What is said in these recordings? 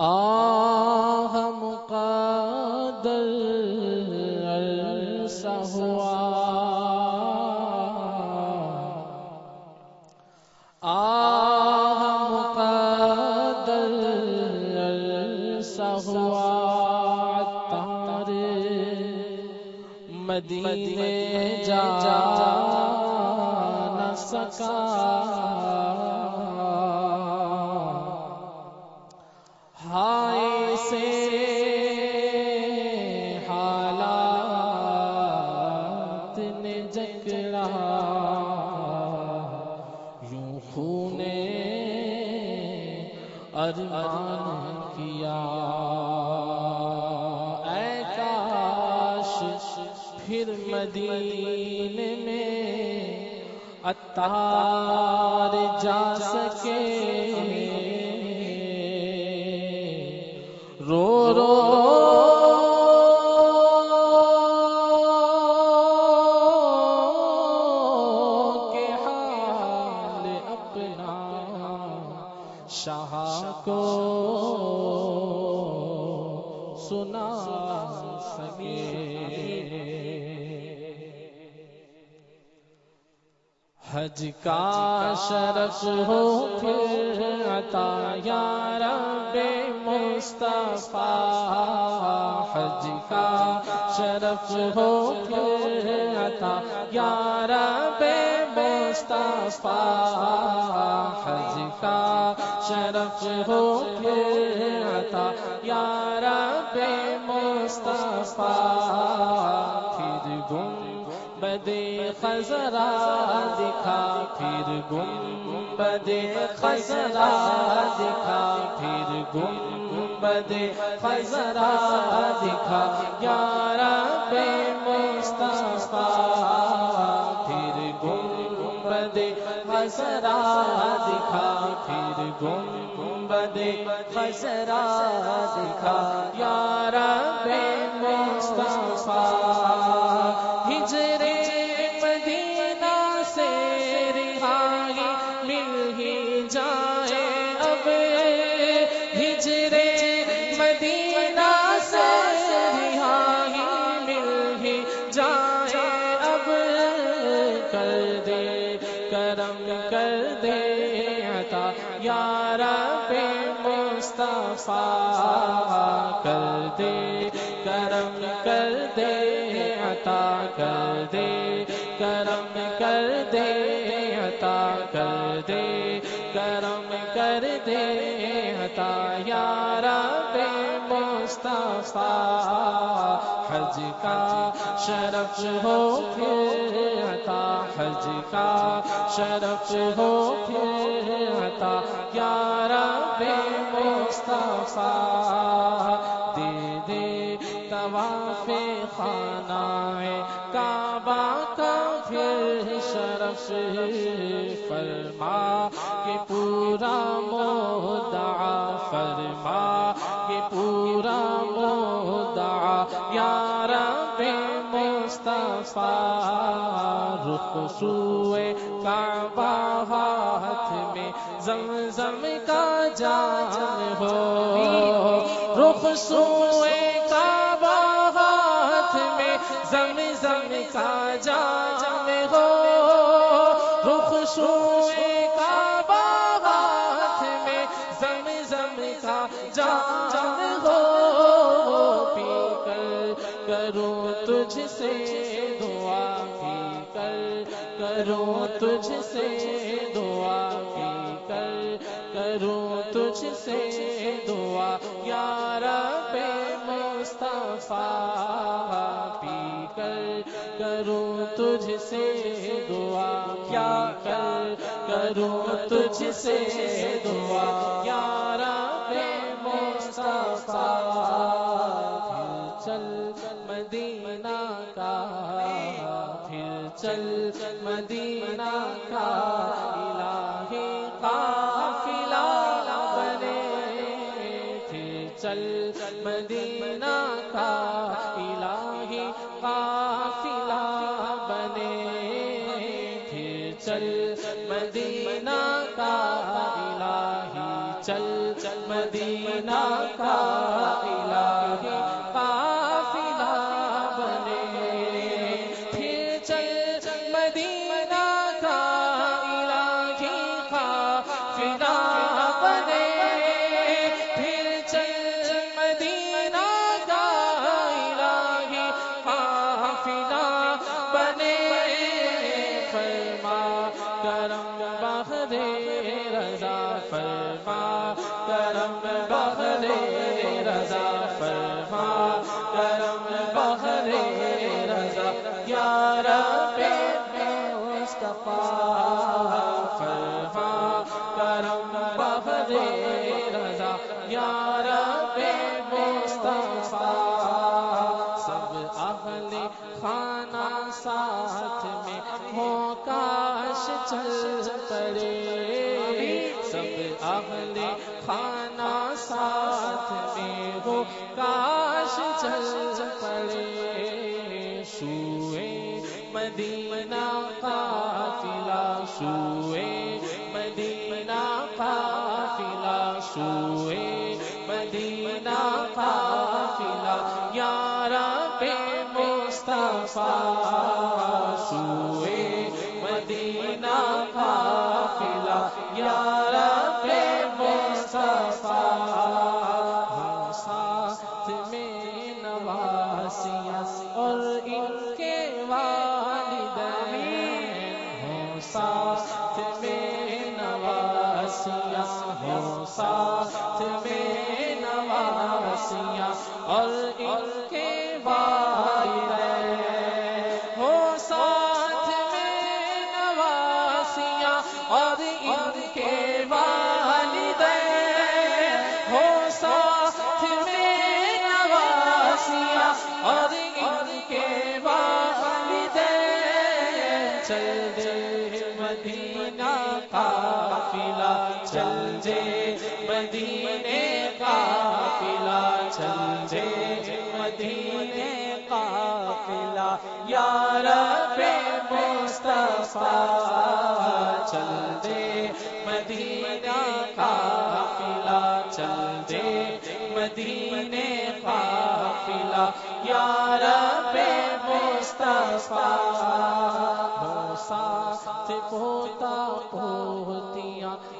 آہ. ارمان کیا۔ اے کاش پھر مدینے میں اتار جا سکے۔ حج کا شرف ہو پھر عطا یا رب مصطفیٰ، حج کا شرف ہو پھر عطا یا رب مصطفیٰ، حج کا شرف ہو پھر عطا یا رب مصطفیٰ بدے خزرا دکھا، پھر گم بدے خزرا دکھا، پھر گم بدے خزرا دکھا یار بے مصطفیٰ، پھر گم بدے خزرا دکھا، پھر گم بدے خزرا دکھا یار بے مصطفیٰ۔ کرم کر دے، عطا کر دے۔ کرم کر دے، عطا کر دے۔ کرم کر دے، عطا یار بے مصطفیٰ۔ حج کا شرف ہو پھر، عطا حج کا شرف ہو پھر، عطا یار بے مصطفیٰ۔ خانہ کعبہ کا پھر شرف فرما کہ پورا مدعا فرما کہ پورا مدعا یار بے مصطفیٰ رخ سوئے کعبہ ہاتھ میں زمزم کا جان ہو رخ سوئے میں زمزم کا جان ہو۔ رخ سوئے کعبہ ہاتھ میں زمزم کا جان ہو۔ پی کر کروں تجھ سے دعا پی کر کروں تجھ سے دعا پی کر کروں تجھ سے دعا۔ یار بے مصطفیٰ تجھ سے دعا کیا کر کروں تجھ سے دعا یار بے مصطفیٰ؟ پھر چل مدینہ کا، پھر چل مدینہ کا۔ چل مدینہ کا الہی چل مدینہ کا یار مصطفیٰ سارا مدینے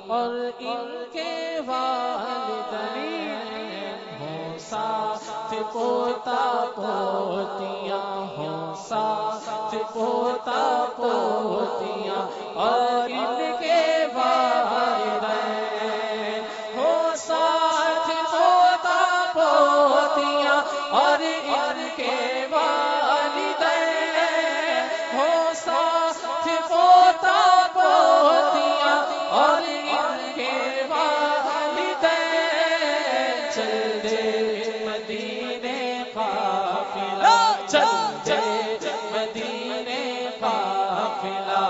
اور ان کے والدین ہوں ساتھ پوتا پوتیاں ہوں ساتھ پوتا پوتیاں اور ان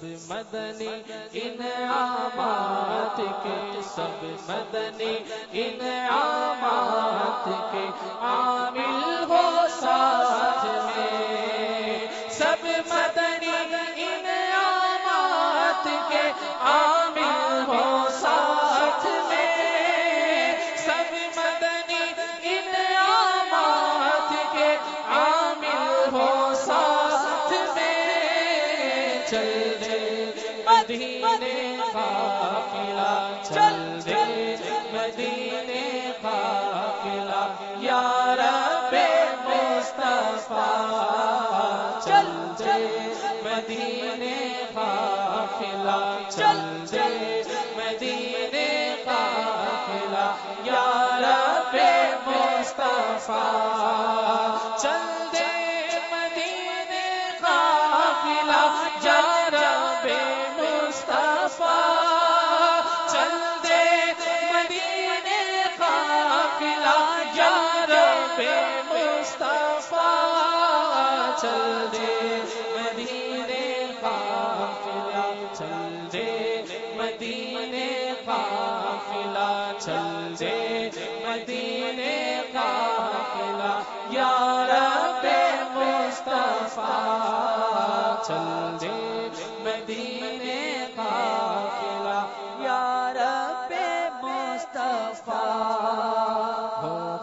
سب مدنی آمات کے سب مدنی ان آمات کے عامل ہو ساتھ میں۔ سب مدنی مصطفیٰ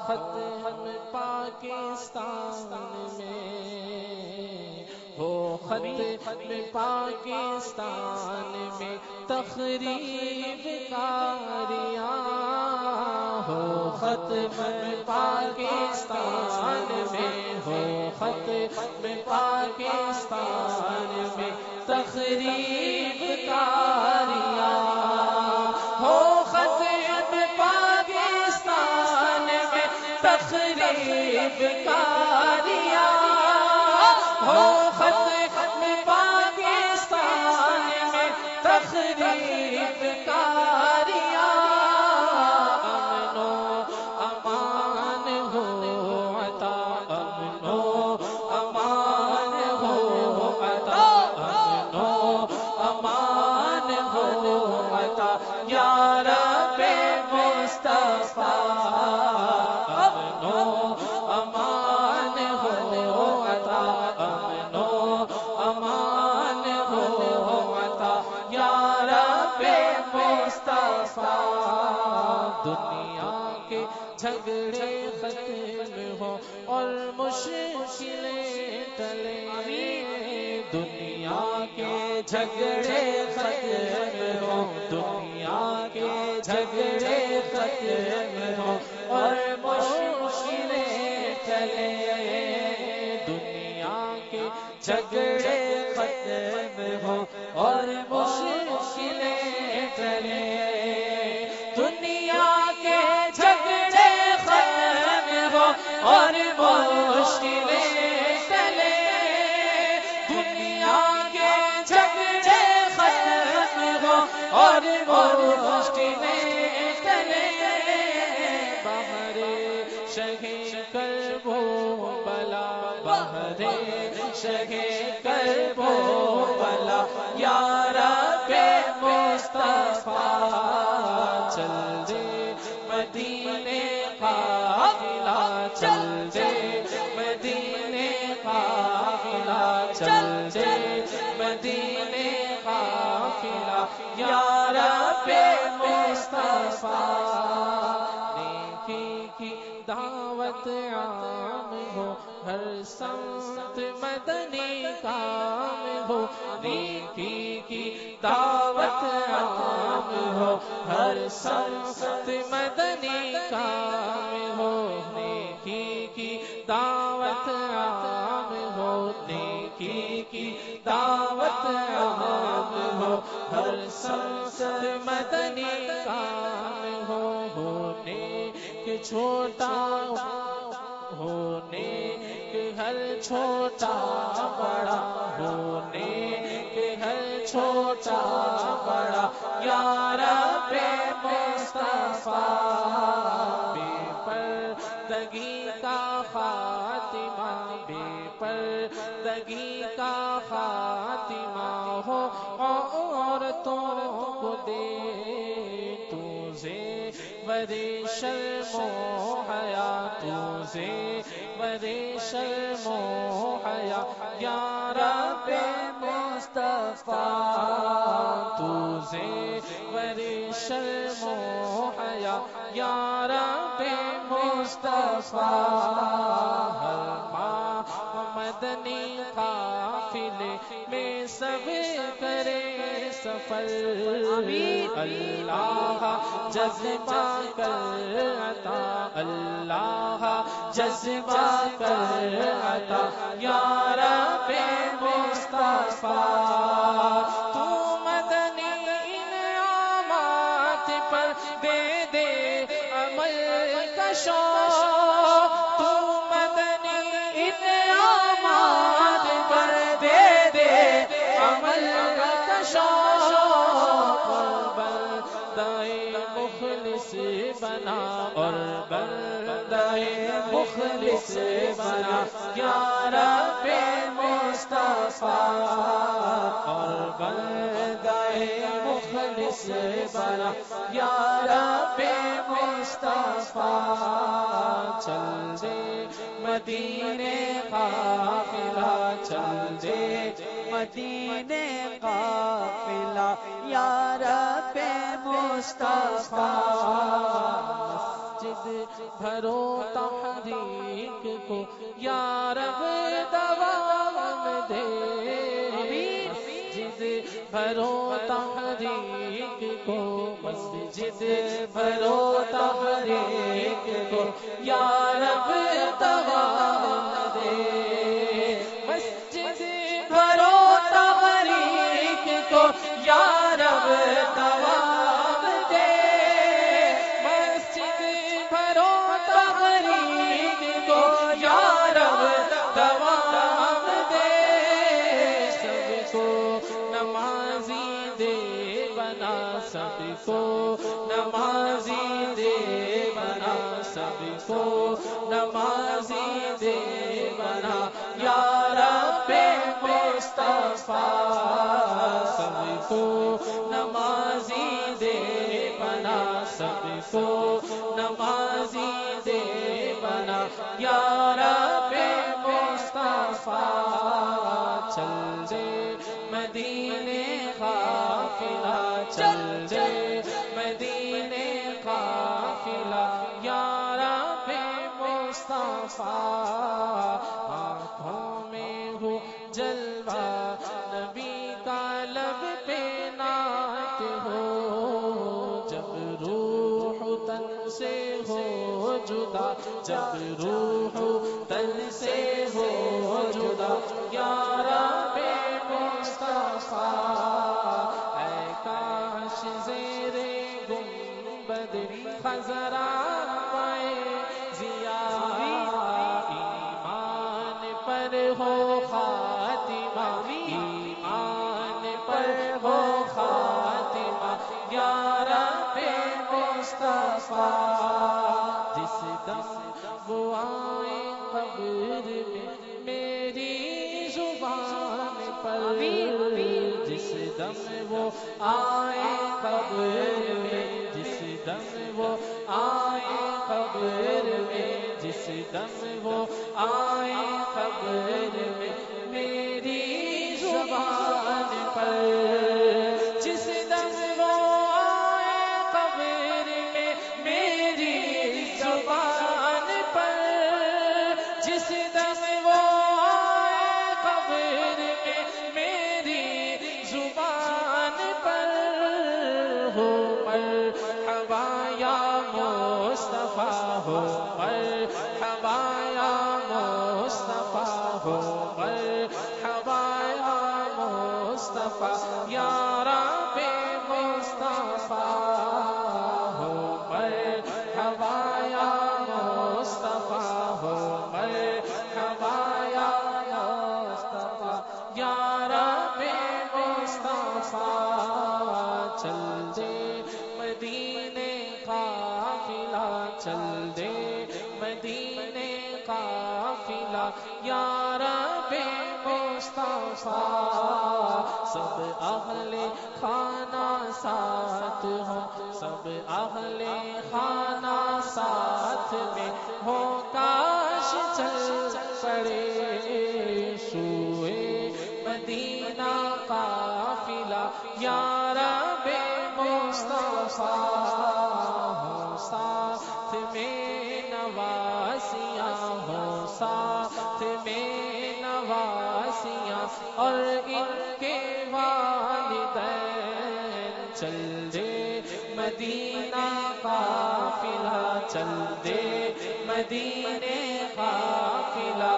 ختم پاکستان میں ہو ختم پاکستان میں تقریب کاریاں ہو ختم پاکستان میں ہو ختم پاکستان میں تقریب کاریاں تقریب ہو ختم پاکستان میں تخریب مشکلیں ٹلے دنیا کے جھگڑے ختم ہو دنیا کے جھگڑے ختم ہو اور مشکلیں ٹلے دنیا کے جھگڑے ختم ہو اور مشکلیں ہو اور مشکلیں شہے کر بھو بلا بہرے شہے کر بھو دعوت عام ہو، ہر سمت مدنی کام ہو، نیکی کی دعوت عام ہو، نیکی کی دعوت عام ہو، ہر سمت مدنی کام ہو، ہونے کے چھوٹا ہونے کے ہر چھوٹا بڑا چھوٹا بڑا یار پہ مصطفیٰ۔ بے پردگی کا خاتمہ بے پردگی کا خاتمہ ہو عورتوں کو دے۔ تجھے بڑے شرم حیا تجھے بڑے شرم حیا یا رب مصطفیٰ تجھے بڑے شرم و حیا یا رب مصطفیٰ ہر مدنی قافلے میں سب کرے سفر۔ اللہ جذبہ کر عطا اللہ جذبہ کر عطا یا رب اور بندائے مخلص بنا۔ یارا پہ مصطفیٰ۔ اور بندائے مخلص بنا۔ یارا پہ مصطفیٰ۔ چل دے مدینے قافلہ۔ چل دے مدینے قافلہ۔ یارا پہ مصطفیٰ۔ بھرو تحریک کو یارب دوام دے۔ مسجد بھرو تحریک کو، مسجد بھرو تحریک کو یارب دوام سب کو، نمازی بنا سب کو، نمازی بنا۔ یار پہ سب کو نمازی دے بنا سب کو، نمازی یار جدا جب روح تن سے ہو جدا قافلہ یار بے مصطفیٰ سب اہل خانہ ساتھ ہوں سب اہل خانہ ساتھ چل دے مدینے قافلہ۔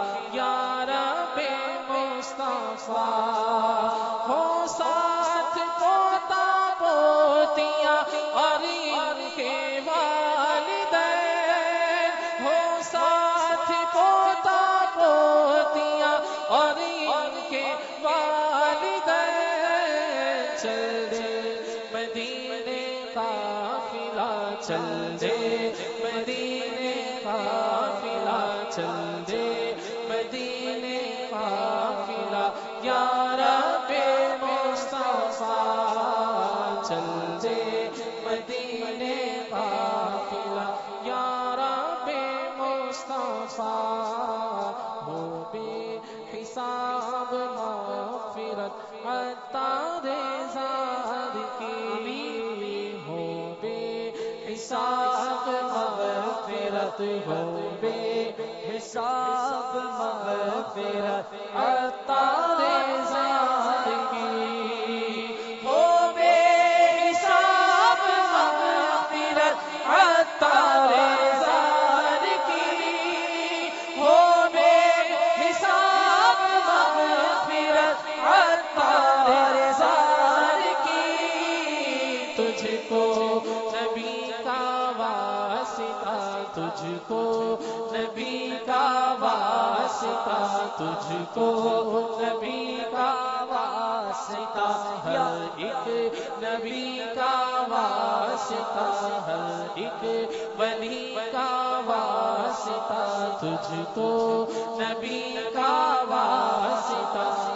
مدینے کا تجھ کو، نبی کا واسطہ، تجھ کو، نبی کا واسطہ، ہر ایک نبی کا واسطہ، ہر ایک ولی کا واسطہ، تجھ کو، نبی کا واسطہ